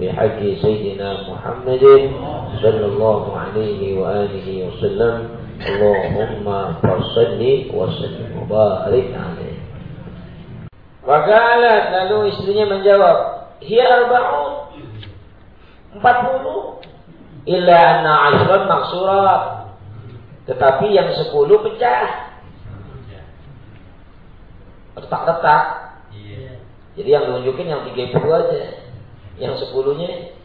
بحق سيدنا محمد صلى الله عليه وآله وسلم اللهم فصل وسلم وبارك عليه Wakalat lalu istrinya menjawab, Hiya arba'un. Empat puluh. Illa anna ashran maksurat. Tetapi yang sepuluh pecah. Retak-retak. Jadi yang tunjukin yang tiga puluh aja. Yang sepuluhnya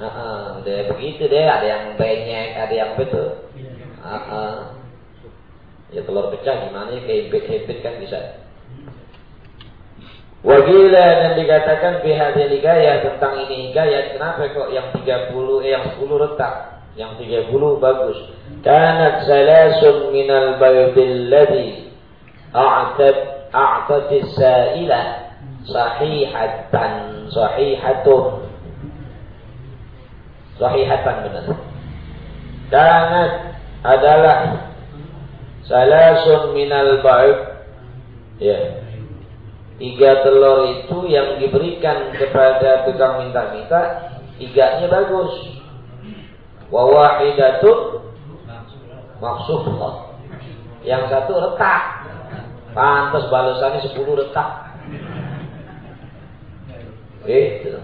Uh, uh, udah begitu deh, ada yang banyak, ada yang betul. Uh, uh. Ya telur pecah gimana ya, hebit kan bisa. Wagila dan dikatakan pihak hikayah tentang ini hikayah kenapa kok yang 30 eh yang 10 retak? Yang 30 bagus. Kanat salasun minal baydil ladhi a'tat a'tat sa'ila sahihatan sahihatun sahihatan benar kanat adalah salasun minal bayd ya Tiga telur itu yang diberikan kepada tukang minta-minta, tiganya bagus. Wawahidatun maksudlah. Yang satu retak. Pantas balasannya sepuluh retak. Gitu.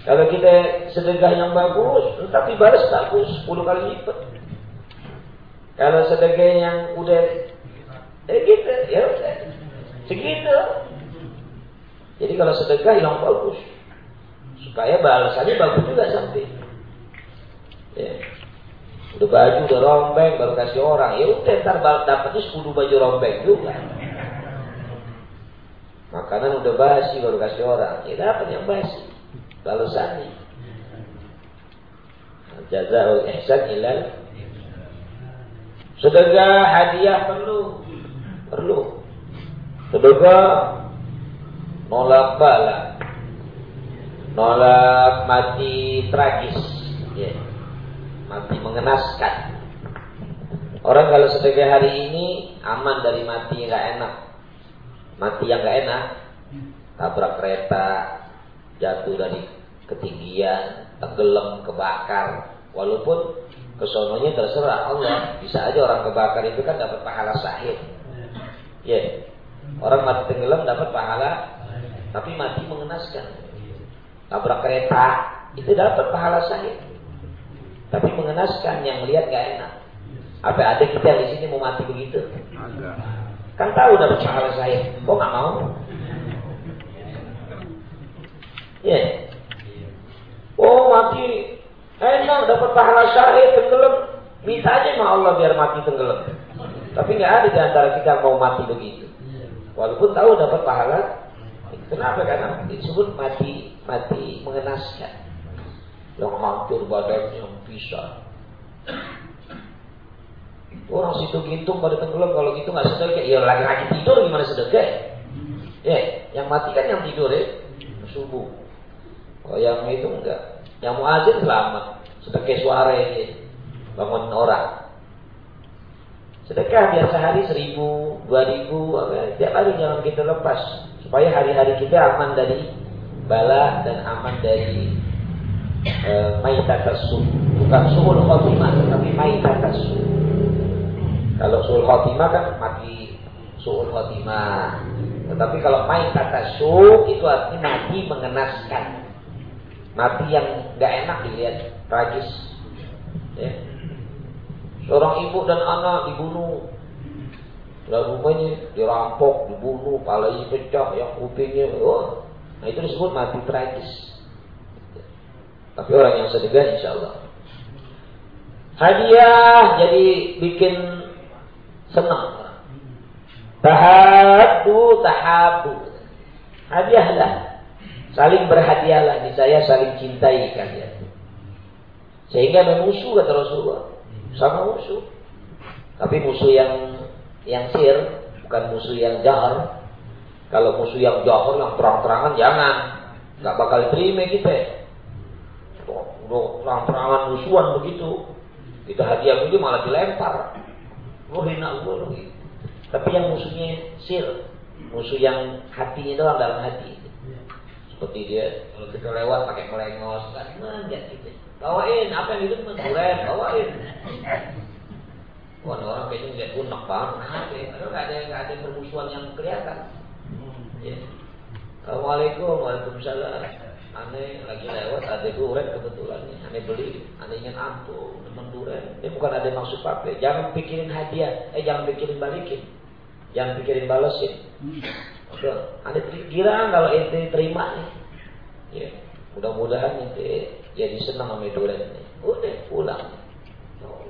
Kalau kita sedekah yang bagus, tapi balas bagus, sepuluh kali lipat. Kalau sedekah yang udah, eh gitu, ya udah. Segitu. Jadi kalau sedekah yang bagus. Supaya balasannya bagus juga sampai. Ya. Udah baju udah rombeng baru kasih orang. Ya udah ntar dapetnya 10 baju rombeng juga. Makanan udah basi baru kasih orang. Ya dapat yang basi. Balasannya. Jazaul ihsan ilal Sedekah hadiah perlu. Perlu. Sedekah nolak bala, nolak mati tragis, ya. mati mengenaskan. Orang kalau sedekah hari ini aman dari mati yang gak enak, mati yang gak enak, tabrak kereta, jatuh dari ketinggian, tenggelam, kebakar. Walaupun kesononya terserah Allah, bisa aja orang kebakar itu kan dapat pahala sahid. Ya, yeah. Orang mati tenggelam dapat pahala, tapi mati mengenaskan. Tabrak kereta itu dapat pahala sahih. Tapi mengenaskan yang melihat gak enak. Apa ada kita di sini mau mati begitu? Kan tahu dapat pahala sahih, kok nggak mau? Ya. Yeah. Oh mati enak dapat pahala sahih tenggelam. Minta aja sama Allah biar mati tenggelam. Tapi nggak ada di antara kita mau mati begitu. Walaupun tahu dapat pahala. Kenapa? Karena disebut mati mati mengenaskan. Yang hancur badannya bisa. Orang situ gintung pada tenggelam kalau gitu nggak sedekah. Ya lagi-lagi tidur gimana sedekah? Ya, yang mati kan yang tidur ya subuh. Kalau yang itu enggak. Yang muazin selamat. Sedekah suara ini bangun orang. Sedekah biasa hari seribu, dua ribu, tiap hari jangan kita lepas. Supaya hari-hari kita aman dari bala dan aman dari e, maitatasu. Bukan suhul khotimah, tapi maitatasu. Kalau suhul khotimah kan mati suhul khotimah. Tetapi kalau maitatasu itu artinya mati mengenaskan. Mati yang gak enak dilihat, tragis. Ya. Seorang ibu dan anak dibunuh. Dan rumahnya dirampok, dibunuh, palanya pecah, yang kupingnya. Oh. Nah itu disebut mati tragis. Tapi orang yang sedekah insya Allah. Hadiah jadi bikin senang. Tahabu, tahabu. Hadiahlah. Saling berhadiahlah. Di saya saling cintai kalian. Sehingga memusuh kata Rasulullah. Sama musuh. Tapi musuh yang yang sir. Bukan musuh yang jahar. Kalau musuh yang jahar yang terang-terangan jangan. Gak bakal terima kita. Udah terang-terangan musuhan begitu. Kita hadiah begitu malah dilempar. Lo hina gue lo gitu. Tapi yang musuhnya sir, musuh yang hatinya doang dalam hati. Seperti dia kalau kita lewat pakai melengos, kan manja gitu. Bawain apa yang itu menduren, bawain. Wah, orang kayaknya nggak unek banget. Nah, nggak ada nggak ada permusuhan yang kelihatan. Ya. Assalamualaikum, waalaikumsalam. Aneh lagi lewat ada duren kebetulan nih. Aneh beli, aneh ingin ampuh, teman duren. Ini bukan ada maksud apa. Jangan pikirin hadiah, eh jangan pikirin balikin. Jangan pikirin balesin. Udah, ada kira kalau ente terima nih. Ya, mudah-mudahan ente jadi senang sama durian ini. Udah pulang.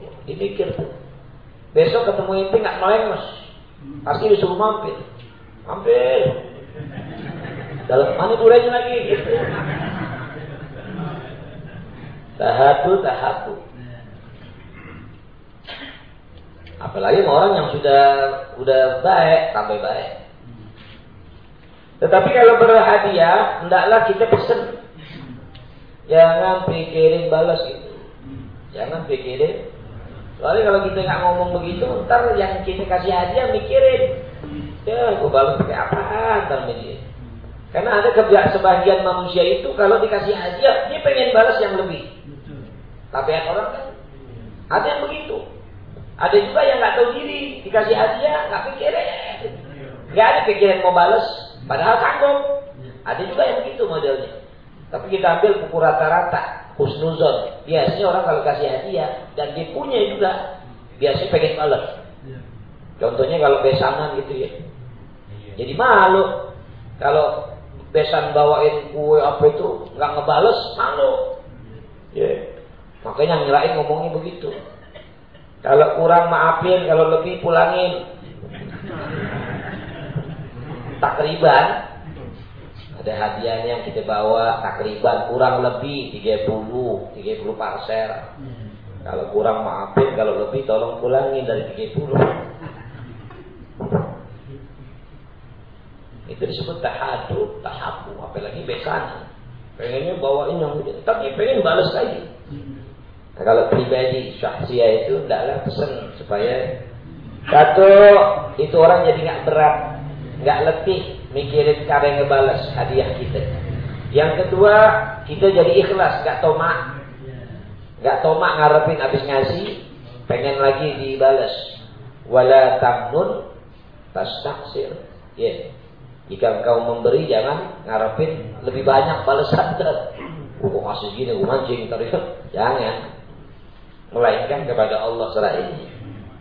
Ya Dimikir tuh. Besok ketemu ente nggak melengos. Pasti disuruh mampir. Mampir. Dalam mana duriannya lagi gitu. Tahatu, tahatu. Apalagi orang yang sudah udah baik sampai baik. Tetapi kalau berhadiah, hendaklah kita pesen. Jangan pikirin balas itu. Jangan pikirin. Soalnya kalau kita nggak ngomong begitu, ntar yang kita kasih hadiah mikirin. Ya, gue balas pakai apa? Ntar dia. Karena ada kebiasaan sebagian manusia itu kalau dikasih hadiah, dia pengen balas yang lebih. Tapi orang kan ada yang begitu. Ada juga yang nggak tahu diri, dikasih hadiah, nggak pikirin. Nggak ada pikiran mau balas, padahal sanggup. Ada juga yang begitu modelnya. Tapi kita ambil pukul rata-rata, husnuzon. Biasanya orang kalau kasih hadiah dan dia punya juga, biasanya pengen balas. Contohnya kalau besanan gitu ya. Jadi malu kalau besan bawain kue apa itu nggak ngebales malu. Ya. Makanya nyerain ngomongnya begitu. Kalau kurang maafin, kalau lebih pulangin. Takriban ada hadiahnya yang kita bawa takriban kurang lebih 30 30 parcel. Kalau kurang maafin, kalau lebih tolong pulangin dari 30. Itu disebut tahadu, tahabu, apalagi besan. Pengennya bawain yang tapi pengen balas lagi. Nah, kalau pribadi syahsia itu tidaklah pesan supaya satu itu orang jadi nggak berat, nggak letih mikirin cara ngebalas hadiah kita. Yang kedua kita jadi ikhlas, nggak tomak, nggak tomak ngarepin habis ngasih, pengen lagi dibalas. Wala tamnun tastaksir. Ya. Yeah. Jika engkau memberi jangan ngarepin lebih banyak balasan. Oh, kasih gini, gue mancing terus. Jangan melainkan kepada Allah selainnya.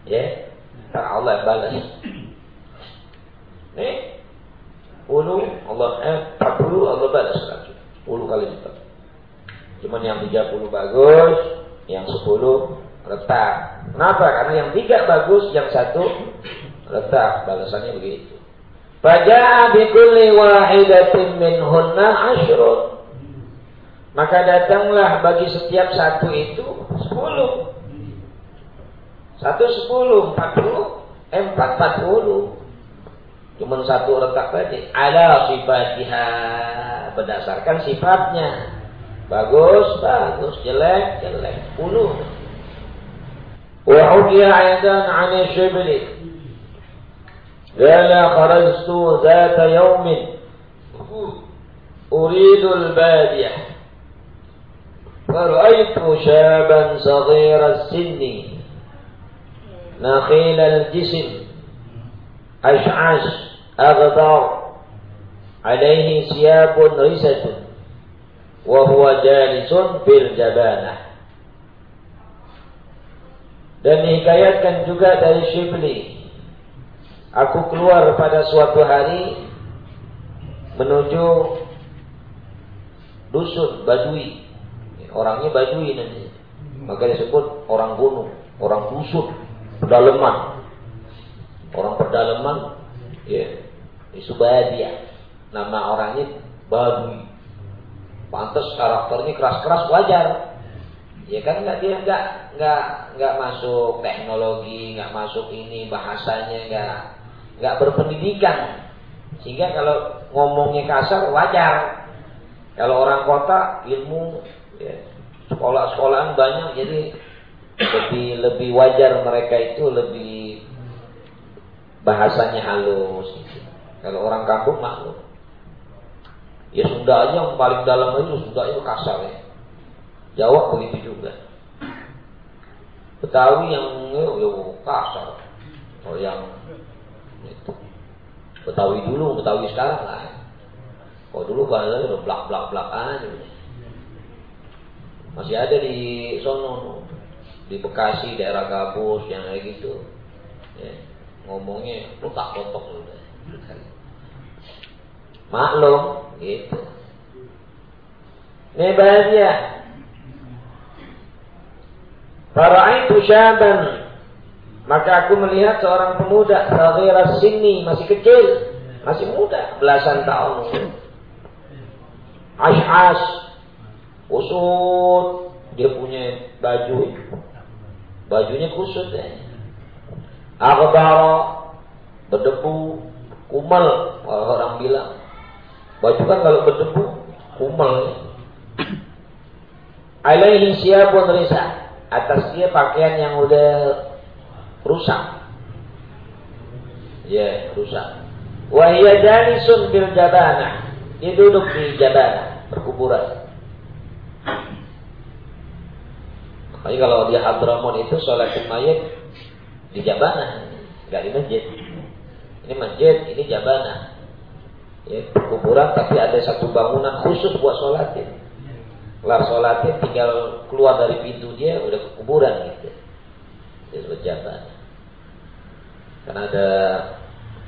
Ya, karena Allah balas. Nih, ulu Allah eh 40 Allah balas lagi. 10 kali lipat. Cuman yang 30 bagus, yang 10 retak. Kenapa? Karena yang tiga bagus, yang satu retak. Balasannya begitu. Faja'a bikulli wahidatin minhunna ashrun. Maka datanglah bagi setiap satu itu sepuluh. Satu sepuluh, empat puluh, eh, empat empat puluh. Cuma satu retak tadi. Ala sifatnya Berdasarkan sifatnya. Bagus, bagus. Jelek, jelek. Puluh. Wa udiya aidan 'ani. قال خرجت ذات يوم. أريد البادية. فرأيت شابا صغير السن. نخيل الجسم. أشعش أغبر عليه ثياب رسة وهو جالس في الجبانة. Dan dihikayatkan juga dari Shibli. Aku keluar pada suatu hari menuju dusun Badui. Orangnya Badui nanti. Maka disebut orang gunung, orang dusun, pedalaman. Orang pedalaman ya di Subadia. Nama orangnya Badui. Pantas karakternya keras-keras wajar. Ya kan nggak dia nggak nggak nggak masuk teknologi, nggak masuk ini bahasanya nggak nggak berpendidikan. Sehingga kalau ngomongnya kasar wajar. Kalau orang kota ilmu ya, sekolah-sekolahan banyak jadi lebih lebih wajar mereka itu lebih bahasanya halus. Kalau orang kampung maklum. Ya Sunda aja yang paling dalam itu Sunda itu kasar ya. Jawa begitu juga. Betawi yang ya, ya kasar. Oh yang. Betawi dulu, Betawi sekarang lah. Kalau dulu bahasa udah blak blak blak aja. Masih ada di sono di Bekasi daerah Gabus yang kayak gitu. Ya, ngomongnya lu tak kotok lu deh. Maklum gitu. Ini bahagia. Fara'aitu syaban maka aku melihat seorang pemuda Saghira sini masih kecil. Masih muda Belasan tahun. Ash-ash Kusut. Dia punya baju. Bajunya kusut ya. Akhbara Berdebu Kumal Orang bilang. Baju kan kalau berdebu Kumal ya. Alaihi siapun risa. Atas dia pakaian yang udah rusak. Ya, rusak. Wahia jalisun bil jabana. Dia duduk di jabana, perkuburan. Makanya kalau dia Hadramon itu sholat mayat di jabana, nggak di masjid. Ini masjid, ini jabana. Ya, perkuburan tapi ada satu bangunan khusus buat sholatin. Kelar sholatin tinggal keluar dari pintu dia udah ke kuburan gitu disebut jabat. Karena ada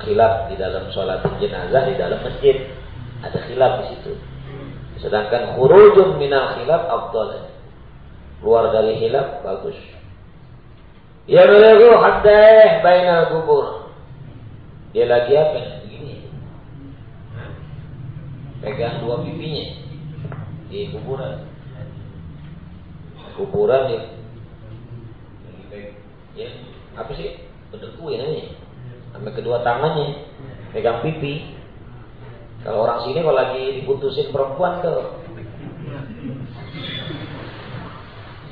khilaf di dalam sholat jenazah di dalam masjid. Ada khilaf di situ. Sedangkan khurujun minal khilaf afdal. Keluar dari khilaf bagus. Ya belagu haddah bainal kubur. Dia lagi apa? Begini. Pegang dua pipinya di kuburan. Kuburan dia ya apa sih? Berdeku ya namanya. Sampai kedua tangannya. Pegang pipi. Kalau orang sini kalau lagi diputusin perempuan tuh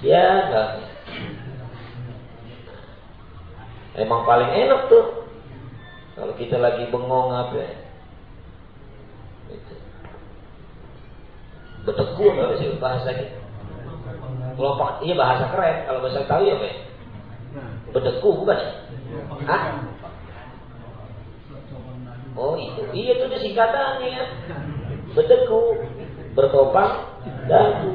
ya enggak. Emang paling enak tuh. Kalau kita lagi bengong apa? Ya berdeku apa sih bahasanya kalau iya bahasa keren. Kalau bahasa tahu ya Pak Bedeku bukan? Hah? Oh itu, iya itu singkatannya ya. Bedeku, bertopang, dagu.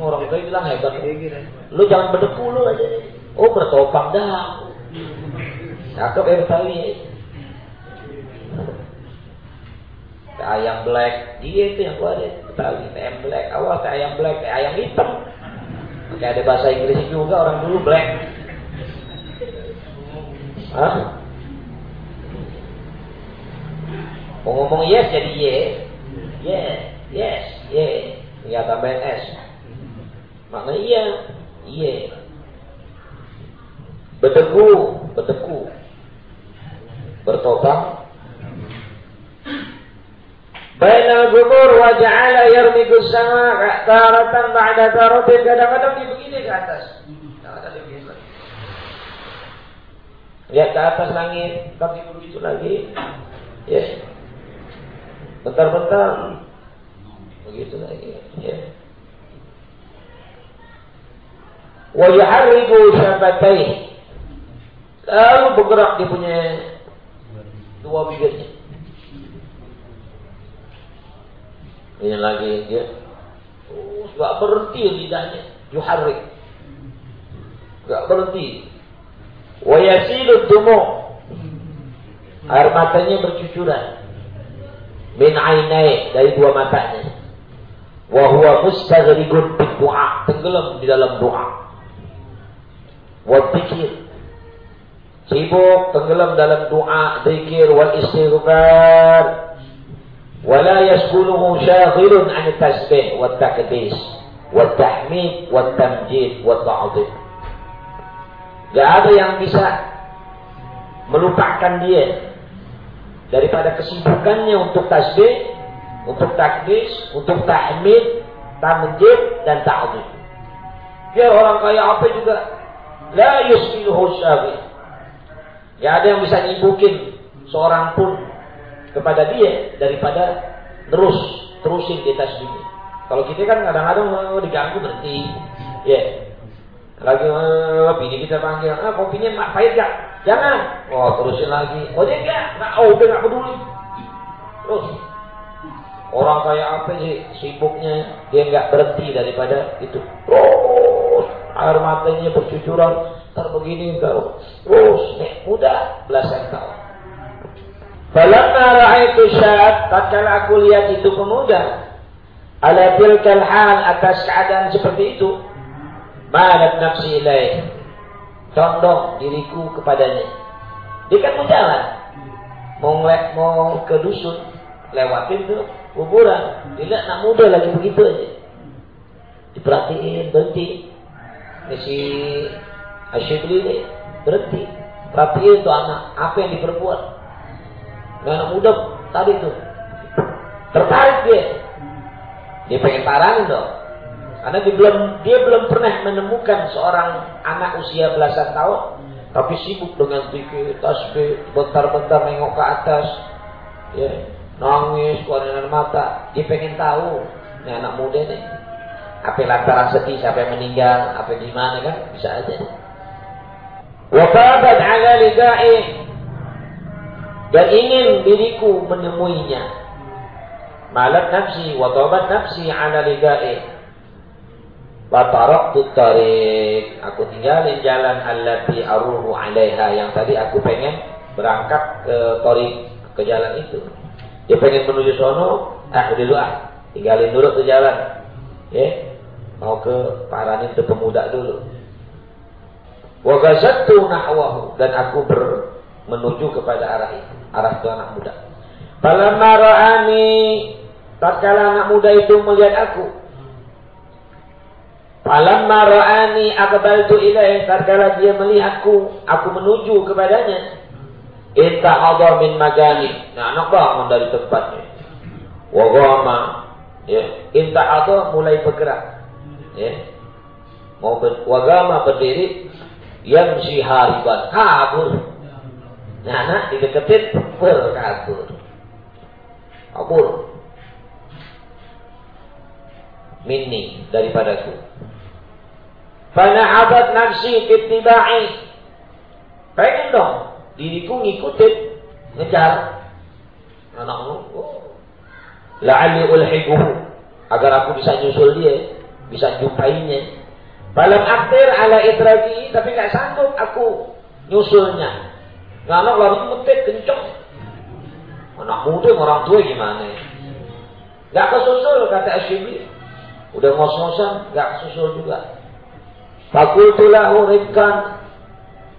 Orang tua bilang hebat. Lu jangan bedeku lu aja. Oh bertopang dagu. Cakep ya Betawi ya. ayam black, dia itu yang gua ada Betawi, ayam black, awal ayam black, ayam hitam. Kayak ada bahasa Inggris juga orang dulu black. Hah? Mau ngomong yes jadi ye. Yes, yes, ye. Ya tambahin S. Maknanya iya, iya. Berdebu, berdebu. Bertopang Bainal gubur wa ja'ala yarmiku sama taratan ba'da taratin kadang-kadang dia begini ke atas. Lihat ke atas langit, tapi begitu lagi. Ya. Bentar-bentar. Begitu lagi. Ya. Wa yuharriku syafatai. Lalu bergerak dia punya dua bibirnya. Ini lagi dia oh, nggak berhenti lidahnya, yuharrik. Gak berhenti. Wa yasilu Air matanya bercucuran. Min ainai dari dua matanya. Wa huwa mustaghriqun bi du'a, tenggelam di dalam doa. Wa dzikir. Sibuk tenggelam dalam doa, zikir wal istighfar. ولا يشغله شاغل عن التسبيح والتقديس والتحميد والتمجيد والتعظيم Gak ada yang bisa melupakan dia daripada kesibukannya untuk tasbih, untuk takdis, untuk tahmid, tamjid dan ta'zim. Dia orang kaya apa juga la yusbihu syabi. Gak ada yang bisa nyibukin seorang pun kepada dia daripada terus terusin di tasbih. Kalau kita kan kadang-kadang oh, diganggu berhenti. Ya, lagi uh, bini kita panggil, ah kopinya mak pahit gak? Jangan. Oh terusin lagi. Oh dia enggak, nggak, oh dia nggak peduli. Terus orang kayak apa sih sibuknya dia nggak berhenti daripada itu. Terus air matanya bercucuran, ntar begini ntar terus nek muda belasan tahun. Falamma itu syab, tatkala aku lihat itu pemuda, ala tilkal hal atas keadaan seperti itu, Malat nafsi ilaih. Condong diriku kepadanya. Dia kan mau jalan. Mau, mau ke dusun. Lewatin tuh kuburan. Dia nak muda lagi begitu aja. Diperhatiin, berhenti. Si Asyibli ini berhenti. Perhatiin tuh anak. Apa yang diperbuat. Nah, anak muda tadi tuh. Tertarik dia. Dia pengen parahin dong. Karena dia belum dia belum pernah menemukan seorang anak usia belasan tahun tapi sibuk dengan zikir, tasbih, bentar-bentar nengok ke atas, ya, nangis, keluar mata. Dia pengen tahu, ini anak muda nih, apa lantaran sedih, siapa yang meninggal, apa gimana kan, bisa aja. Wafabat ala lidai dan ingin diriku menemuinya. Malat nafsi, watabat nafsi ala lidai Watarak tarik. Aku tinggalin jalan allati aruhu alaiha yang tadi aku pengen berangkat ke tarik ke jalan itu. Dia pengen menuju sono, ah dulu ah, tinggalin dulu ke jalan. Ya, mau ke paranin ke pemuda dulu. Wa ghazattu nahwahu dan aku ber menuju kepada arah itu, arah tuan anak muda. Falamma ra'ani tatkala anak muda itu melihat aku, Falamma ra'ani aqbaltu ilaih tatkala dia melihatku, aku menuju kepadanya. Intahadha min magani. Nah, anak bangun dari tempatnya. Wa ghama. Ya, intahadha mulai bergerak. Ya. Mau ber, berdiri yamshi hariban, kabur. Nah, anak dideketin berkabur. Kabur. Minni daripadaku. Fanahabat nafsi fitiba'i. Pengen dong diriku ngikutin, ngejar. Anakmu, oh. la'alli ulhiguhu agar aku bisa nyusul dia, bisa jumpainya. Balam akhir ala idraki, tapi nggak sanggup aku nyusulnya. Anak lari metik kenceng. Anak muda orang tua gimana? Gak kesusul kata Ashibi. Udah ngos-ngosan, gak kesusul juga. Fakultu lahu rifkan.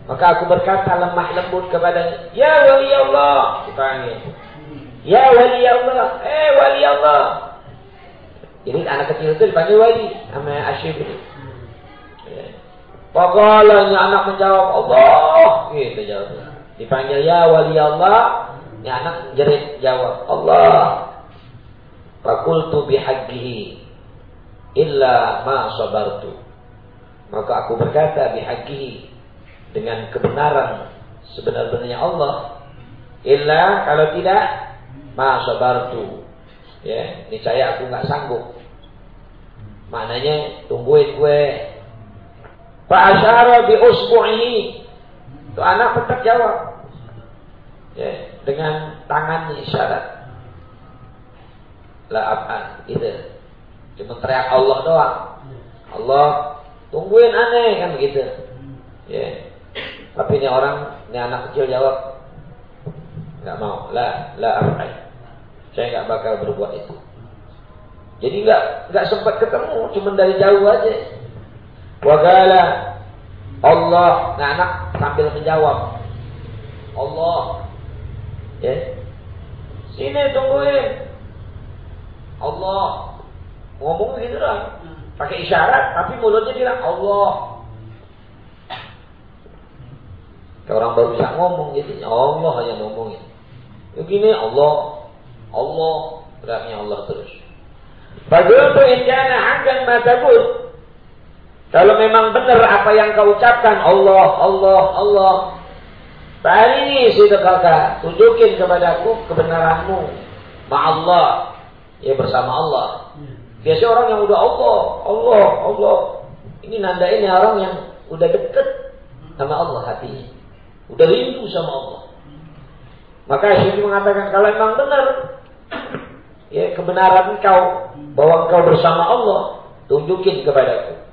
Maka aku berkata lemah lembut kepadanya. Ya wali Allah. Dipanggil. Ya wali Allah. Eh wali Allah. Jadi anak kecil itu dipanggil wali. Sama Asyib ini. Ya. Pokoknya anak menjawab Allah. Gitu jawabnya. Dipanggil ya wali Allah. Ini anak jerit jawab Allah. Fakultu bihaqqihi illa ma sabartu. Maka aku berkata bihaqihi dengan kebenaran sebenar-benarnya Allah. Illa kalau tidak ma sabartu. Ya, ini saya aku nggak sanggup. Maknanya tungguin gue. Pak asyara bi usbu'ihi. Itu anak tetap jawab. Ya, dengan tangannya isyarat. La ab'an. Itu. Cuma teriak Allah doang. Allah Tungguin aneh kan begitu. Ya. Tapi ini orang, ini anak kecil jawab, nggak mau, lah, lah apa? Saya nggak bakal berbuat itu. Jadi nggak nggak sempat ketemu, cuma dari jauh aja. Wagala Allah, nah anak sambil menjawab, Allah, ya, sini tungguin. Allah ngomong gitu lah, pakai isyarat, tapi mulutnya bilang Allah. Kayak orang baru bisa ngomong jadi Allah hanya ngomongin. Begini Allah, Allah, beratnya Allah terus. Fagultu injana akan matabut. Kalau memang benar apa yang kau ucapkan, Allah, Allah, Allah. Hari ini kakak tunjukin kepadaku kebenaranmu. Allah, ya bersama Allah. Biasa orang yang udah Allah, Allah, Allah. Ini nanda ini orang yang udah deket sama Allah hatinya. Udah rindu sama Allah. Maka Syekh mengatakan kalau memang benar ya kebenaran engkau bahwa engkau bersama Allah, tunjukin kepadaku.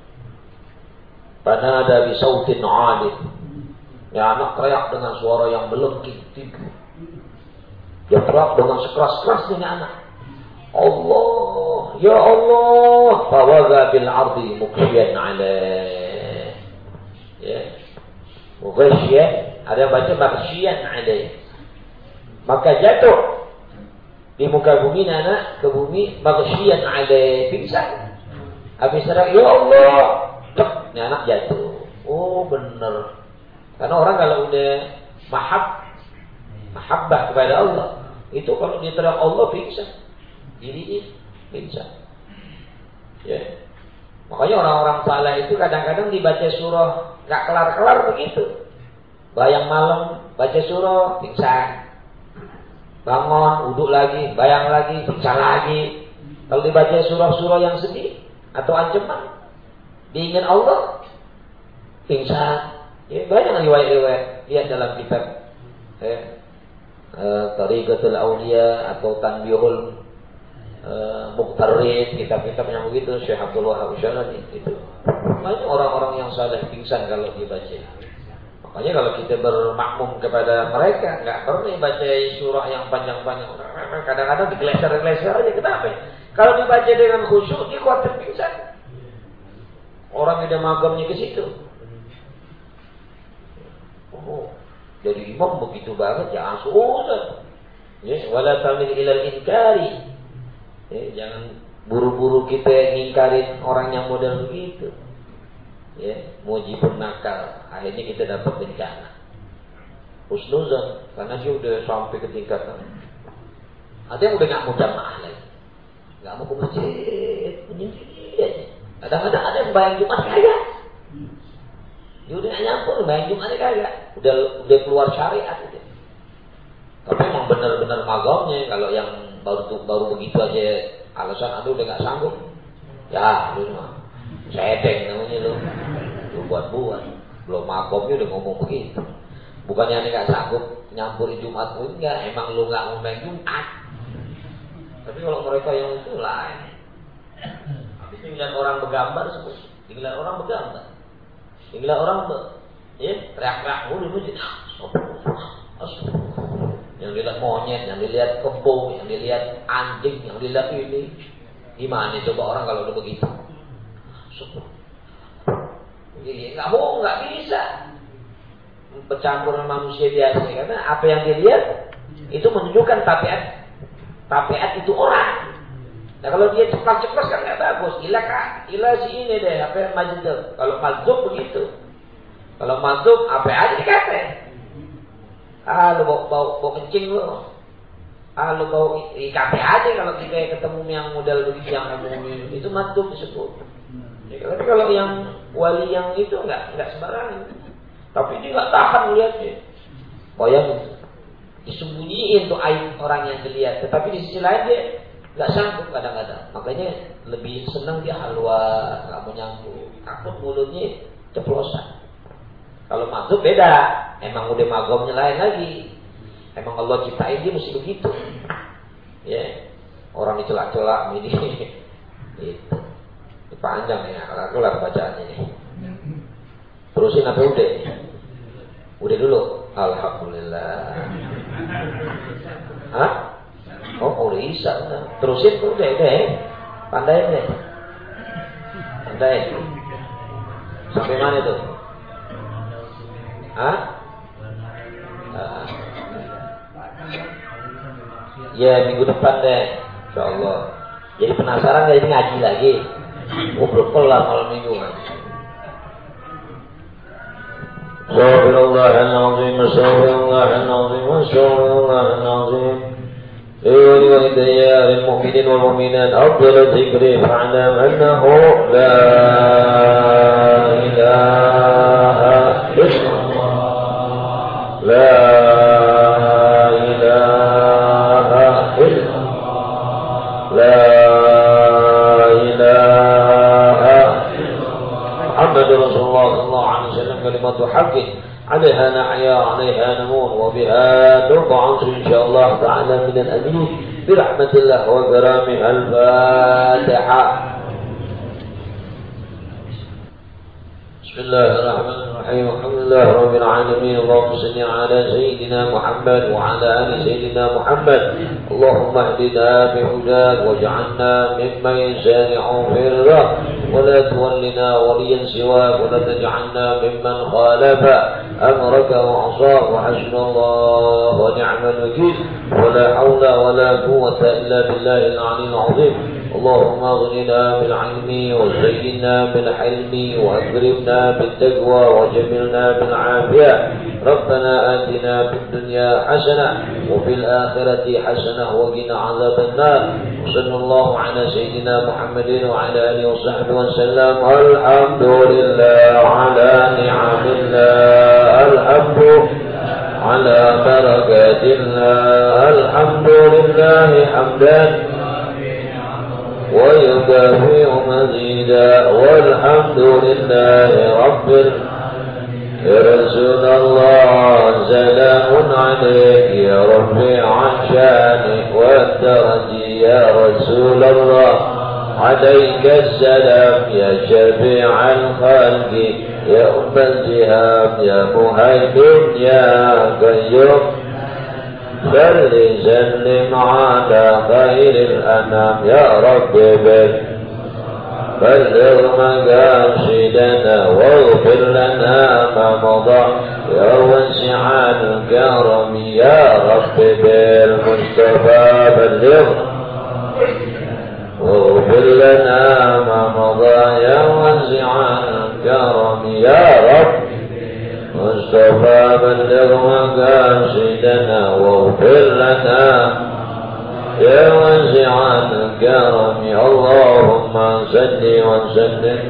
Pada ada di sautin alim. Ya anak teriak dengan suara yang melengking tinggi. Dia teriak dengan sekeras-kerasnya anak. Allah, ya Allah, fawaza bil ardi mukhshiyan alaih. Ya. Ada yang baca makhshiyan alaih. Maka jatuh di muka bumi anak ke bumi maghsyian alaih pingsan. Habis serang, ya Allah, cek, anak jatuh. Oh benar. Karena orang kalau udah mahab, mahabbah kepada Allah, itu kalau dia teriak Allah pingsan. Jadi pingsan. Ya. Makanya orang-orang salah itu kadang-kadang dibaca surah nggak kelar-kelar begitu. Bayang malam baca surah pingsan bangun, uduk lagi, bayang lagi, pecah lagi. Kalau dibaca surah-surah yang sedih atau ancaman, diingin Allah, pingsan. Ya, banyak riwayat-riwayat lihat dalam kitab ya, uh, Tariqatul Aulia atau Tanbihul uh, Muqtarrid, kitab-kitab yang begitu Syekh Abdullah Wahab itu. Banyak orang-orang yang saleh pingsan kalau dibaca. Makanya kalau kita bermakmum kepada mereka, nggak perlu baca surah yang panjang-panjang. Kadang-kadang digeleser-geleser aja. Kenapa? Kalau dibaca dengan khusyuk, dia khawatir pingsan. Orang yang magamnya ke situ. Oh, jadi imam begitu banget, ya susah. Ya, wala tamil ilal inkari. Ya, jangan buru-buru kita ngingkarin orang yang model begitu. Ya mujibun nakal. Akhirnya kita dapat bencana. Husnuzan karena dia udah sampai ke tingkatan ada yang udah nggak mau jamaah lagi. Nggak mau ke masjid menyendiri aja. Kadang-kadang ada yang bayang jumat kagak dia udah nyampur bayang jumat kagak udah udah keluar syariat itu tapi emang benar-benar magamnya kalau yang baru baru begitu aja alasan aduh udah nggak sanggup ya lu mah Sedeng namanya lu. Lu buat-buat. Belum makomnya udah ngomong begitu. Bukannya ini gak sanggup nyampurin Jumat pun enggak. Emang lu gak mau main Jumat. Tapi kalau mereka yang itu lain. Habis tinggal orang bergambar sebut. Tinggal orang bergambar. Tinggal orang ya, teriak-teriak mulu masjid. Yang dilihat monyet, yang dilihat kebo, yang dilihat anjing, yang dilihat ini. Gimana coba orang kalau udah begitu? Jadi nggak mau, nggak bisa bercampur dengan manusia biasa karena apa yang dia lihat itu menunjukkan tabiat tabiat itu orang. Nah kalau dia cepat-cepat kan nggak bagus. Ilah kak, ilah si ini deh apa majid Kalau mazub begitu. Kalau mazub apa aja dikata. Ah lu bau, bau, bau kencing lu. Ah lu bau IKP aja kalau kita ketemu yang model begitu yang ngomongin itu mazub disebut. Ya, tapi kalau yang wali yang itu nggak nggak sembarangan. Tapi dia nggak tahan melihatnya. Bayang disembunyiin tuh aib orang yang dilihat. Tetapi di sisi lain dia nggak sanggup kadang-kadang. Makanya lebih senang dia halwa, nggak mau nyambung. Takut mulutnya ceplosan. Kalau masuk beda. Emang udah magomnya lain lagi. Emang Allah ciptain dia mesti begitu. Ya. Orang dicelak-celak ini. Itu panjang ya, aku lah bacaannya ini. Terusin apa udah? Udah dulu. Alhamdulillah. Hah? Oh, udah bisa. Terusin tuh udah, udah. Pandai deh. Pandai. Sampai mana tuh? Hah? Uh, ya minggu depan deh, insya Allah. Jadi penasaran gak ini ngaji lagi? Oh belum kelar malam minggu kan. استغفر الله العظيم استغفر الله العظيم استغفر الله العظيم ولولدي المؤمنين والمؤمنات. أفضل الذكر فاعلم أنه لا إله إلا الله. لا إله إلا الله. لا إله إلا الله. محمد رسول الله صلى الله عليه وسلم كلمة حقه عليها نحيا عليها نموت وبها نرضى إن شاء الله تعالى من الأمين برحمة الله وكرامه الفاتحة. بسم الله الرحمن الرحيم. الحمد لله رب العالمين. اللهم صل على سيدنا محمد وعلى آل سيدنا محمد. اللهم اهدنا بهداك واجعلنا ممن يسارع في رضاك ولا تولنا وليا سواك ولا تجعلنا ممن خالف أمرك وعصاك وحسن الله ونعم الوكيل. ولا حول ولا قوة إلا بالله العلي العظيم. اللهم أغننا بالعلم وزينا بالحلم وأكرمنا بالتقوى وجملنا بالعافية. ربنا آتنا في الدنيا حسنة وفي الآخرة حسنة وقنا عذاب النار. وصلى الله على سيدنا محمد وعلى آله وصحبه وسلم. الحمد لله على نعم الله. الحمد على بركات الله. الحمد لله حمدا ويكافئ مزيدا. والحمد لله رب العالمين. يا رسول الله سلام عليك يا ربي عن شانك والدرج يا رسول الله. عليك السلام يا شفيع الخلق يا أم الجهاد يا مهيمن يا قيوم. صل سلم على خير الأنام يا رب بك. بلغ مقاصدنا واغفر لنا ما مضى يا وسع الكرم يا رب بالمصطفى بلغ واغفر لنا ما مضى يا وسع الكرم يا رب مصطفى بلغ مقاصدنا واغفر لنا يا واسع الكرم اللهم صل وسلم.